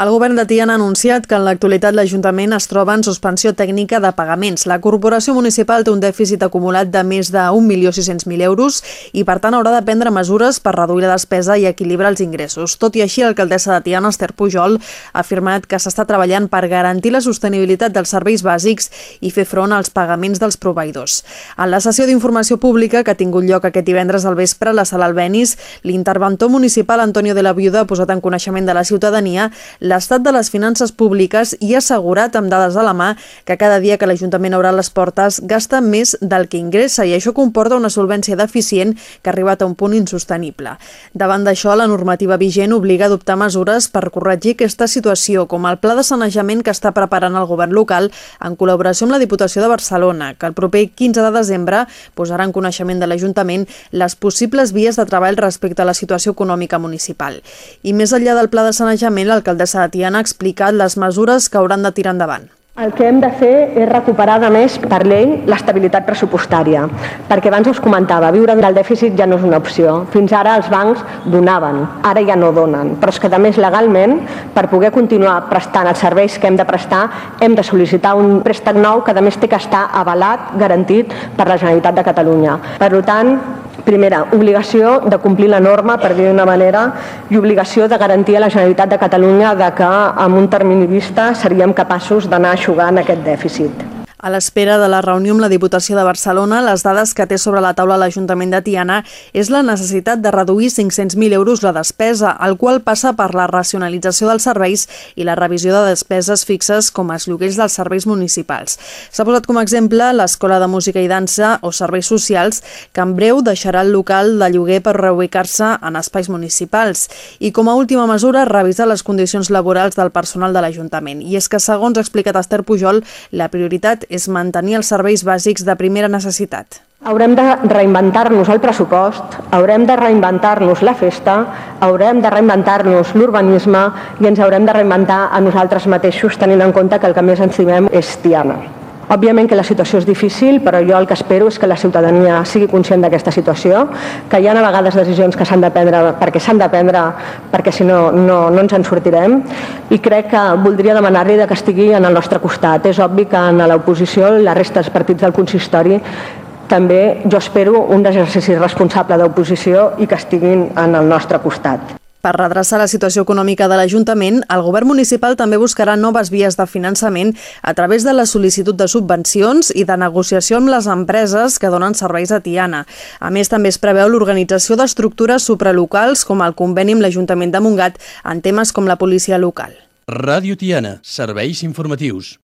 El govern de Tiana ha anunciat que en l'actualitat l'Ajuntament es troba en suspensió tècnica de pagaments. La corporació municipal té un dèficit acumulat de més de 1.600.000 euros i, per tant, haurà de prendre mesures per reduir la despesa i equilibrar els ingressos. Tot i així, l'alcaldessa de Tiana, Esther Pujol, ha afirmat que s'està treballant per garantir la sostenibilitat dels serveis bàsics i fer front als pagaments dels proveïdors. En la sessió d'informació pública que ha tingut lloc aquest divendres al vespre a la sala Albenis, l'interventor municipal Antonio de la Viuda ha posat en coneixement de la ciutadania l'estat de les finances públiques i ha assegurat amb dades a la mà que cada dia que l'Ajuntament obre les portes gasta més del que ingressa i això comporta una solvència deficient que ha arribat a un punt insostenible. Davant d'això, la normativa vigent obliga a adoptar mesures per corregir aquesta situació, com el pla de sanejament que està preparant el govern local en col·laboració amb la Diputació de Barcelona, que el proper 15 de desembre posarà en coneixement de l'Ajuntament les possibles vies de treball respecte a la situació econòmica municipal. I més enllà del pla de sanejament, l'alcaldessa Teresa Tiana ha explicat les mesures que hauran de tirar endavant. El que hem de fer és recuperar, de més, per llei, l'estabilitat pressupostària. Perquè abans us comentava, viure del dèficit ja no és una opció. Fins ara els bancs donaven, ara ja no donen. Però és que, a més, legalment, per poder continuar prestant els serveis que hem de prestar, hem de sol·licitar un préstec nou que, a més, té que estar avalat, garantit per la Generalitat de Catalunya. Per tant, Primera, obligació de complir la norma, per dir d'una manera, i obligació de garantir a la Generalitat de Catalunya de que amb un termini vista seríem capaços d'anar aixugant aquest dèficit. A l'espera de la reunió amb la Diputació de Barcelona, les dades que té sobre la taula l'Ajuntament de Tiana és la necessitat de reduir 500.000 euros la despesa, el qual passa per la racionalització dels serveis i la revisió de despeses fixes com els lloguers dels serveis municipals. S'ha posat com a exemple l'Escola de Música i Dansa o Serveis Socials, que en breu deixarà el local de lloguer per reubicar-se en espais municipals. I com a última mesura, revisar les condicions laborals del personal de l'Ajuntament. I és que, segons ha explicat Esther Pujol, la prioritat és mantenir els serveis bàsics de primera necessitat. Haurem de reinventar-nos el pressupost, haurem de reinventar-nos la festa, haurem de reinventar-nos l'urbanisme i ens haurem de reinventar a nosaltres mateixos tenint en compte que el que més ens estimem és Tiana. Òbviament que la situació és difícil, però jo el que espero és que la ciutadania sigui conscient d'aquesta situació, que hi ha a vegades decisions que s'han de prendre perquè s'han de prendre, perquè si no, no, no ens en sortirem, i crec que voldria demanar-li que estigui en el nostre costat. És obvi que en l'oposició, la resta dels partits del consistori, també jo espero un exercici responsable d'oposició i que estiguin en el nostre costat. Per redreçar la situació econòmica de l'Ajuntament, el govern municipal també buscarà noves vies de finançament a través de la sol·licitud de subvencions i de negociació amb les empreses que donen serveis a Tiana. A més, també es preveu l'organització d'estructures supralocals com el conveni amb l'Ajuntament de Montgat en temes com la policia local. Ràdio Tiana, serveis informatius.